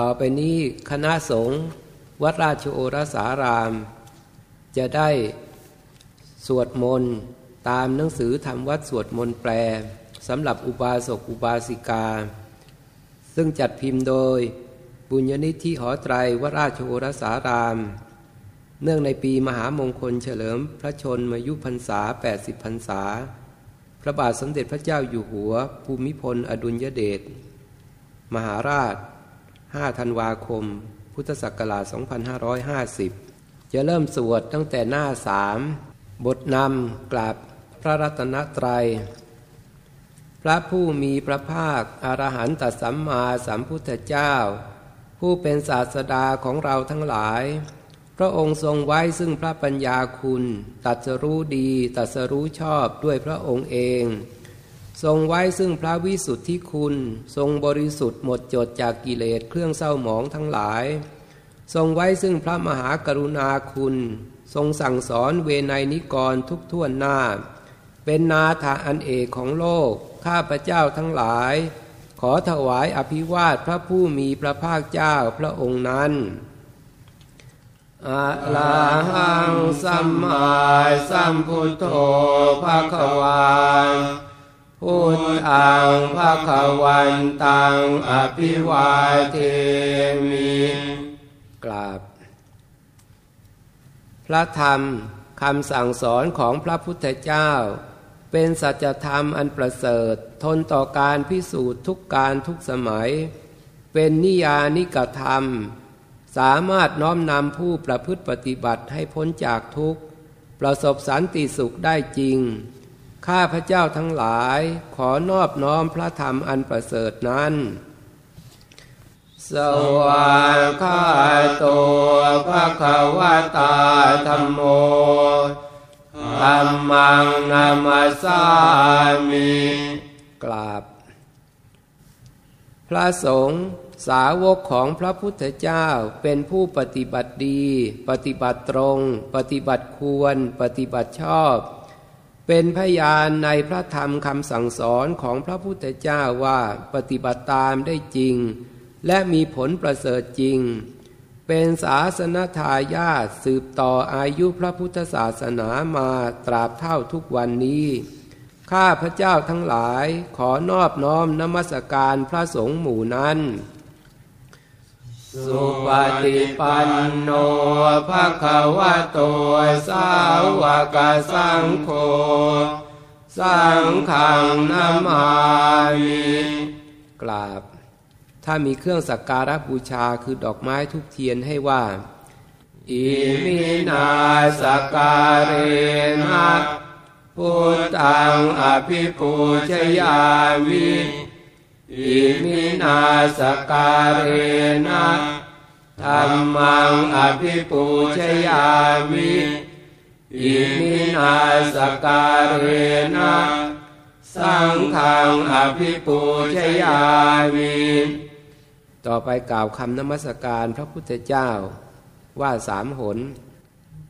ต่อไปนี้คณะสงฆ์วัดราชโอรสาราม จะได้สวดมนต์ตามหนังสือทำวัดสวดมนต์แปลสำหรับอุบาสกอุบาสิกา ซึ่งจัดพิมพ์โดยบุญญนิธิหอไตรวราชโอรสาราม เนื่องในปีมหามงคลเฉลิมพระชนมายุพรรษา 80พรรษา พระบาทสมเด็จพระเจ้าอยู่หัว ภูมิพล อดุลยเดชมหาราช 5 ธันวาคม พุทธศักราช 2550 จะเริ่มสวดตั้งแต่หน้าสามบทนำกราบพระรัตนตรัย พระผู้มีพระภาคอรหันตสัมมาสัมพุทธเจ้า ผู้เป็นศาสดาของเราทั้งหลาย พระองค์ทรงไว้ซึ่งพระปัญญาคุณ ตัดสรู้ดี ตัดสรู้ชอบด้วยพระองค์เอง ทรงไว้ซึ่งพระวิสุทธิคุณ ทรงบริสุทธิ์หมดจดจากกิเลสเครื่องเศร้าหมองทั้งหลาย ทรงไว้ซึ่งพระมหากรุณาคุณ ทรงสั่งสอนเวไนนิกรทุกท่วนหน้า เป็นนาถาอันเอกของโลก ข้าพระเจ้าทั้งหลาย ขอถวายอภิวาทพระผู้มีพระภาคเจ้าพระองค์นั้นอะลาหังสัมมาสัมพุทโธภะคะวา พุทธังภะคะวันตังอภิวาเทมิกราบ พระธรรมคำสั่งสอนของพระพุทธเจ้า เป็นสัจธรรมอันประเสริฐ ทนต่อการพิสูจน์ทุกการทุกสมัย เป็นนิยานิกธรรม สามารถน้อมนำผู้ประพฤติปฏิบัติให้พ้นจากทุกข์ ประสบสันติสุขได้จริง ข้าพระเจ้าทั้งหลายขอนอบน้อมพระธรรมอันประเสริฐนั้น สวากขาตัวภะคะวตาธรรมโมธรรมังนามาสามิกราบ พระสงฆ์สาวกของพระพุทธเจ้าเป็นผู้ปฏิบัติดี ปฏิบัติตรง ปฏิบัติควร ปฏิบัติชอบ เป็นพยานในพระธรรมคำสั่งสอนของพระพุทธเจ้าว่าปฏิบัติตามได้จริง และมีผลประเสริฐจริง เป็นศาสนทายาทสืบต่ออายุพระพุทธศาสนามาตราบเท่าทุกวันนี้ ข้าพระเจ้าทั้งหลายขอนอบน้อมนมัสการพระสงฆ์หมู่นั้น สุปฏิปันโนภะคะวะโตสาวกสังโฆสังฆังนามามิกราบ ถ้ามีเครื่องสักการะบูชาคือดอกไม้ทุกเทียนให้ว่า อิมินาสักกาเรนะพุทธังอภิปูชยามิ อิมินาสักกาเรนะธัมมังอภิปูชยามิอิมินาสักกาเรนะสังฆังอภิปูชยามิต่อไปกล่าวคำนมัสการพระพุทธเจ้าว่าสามหน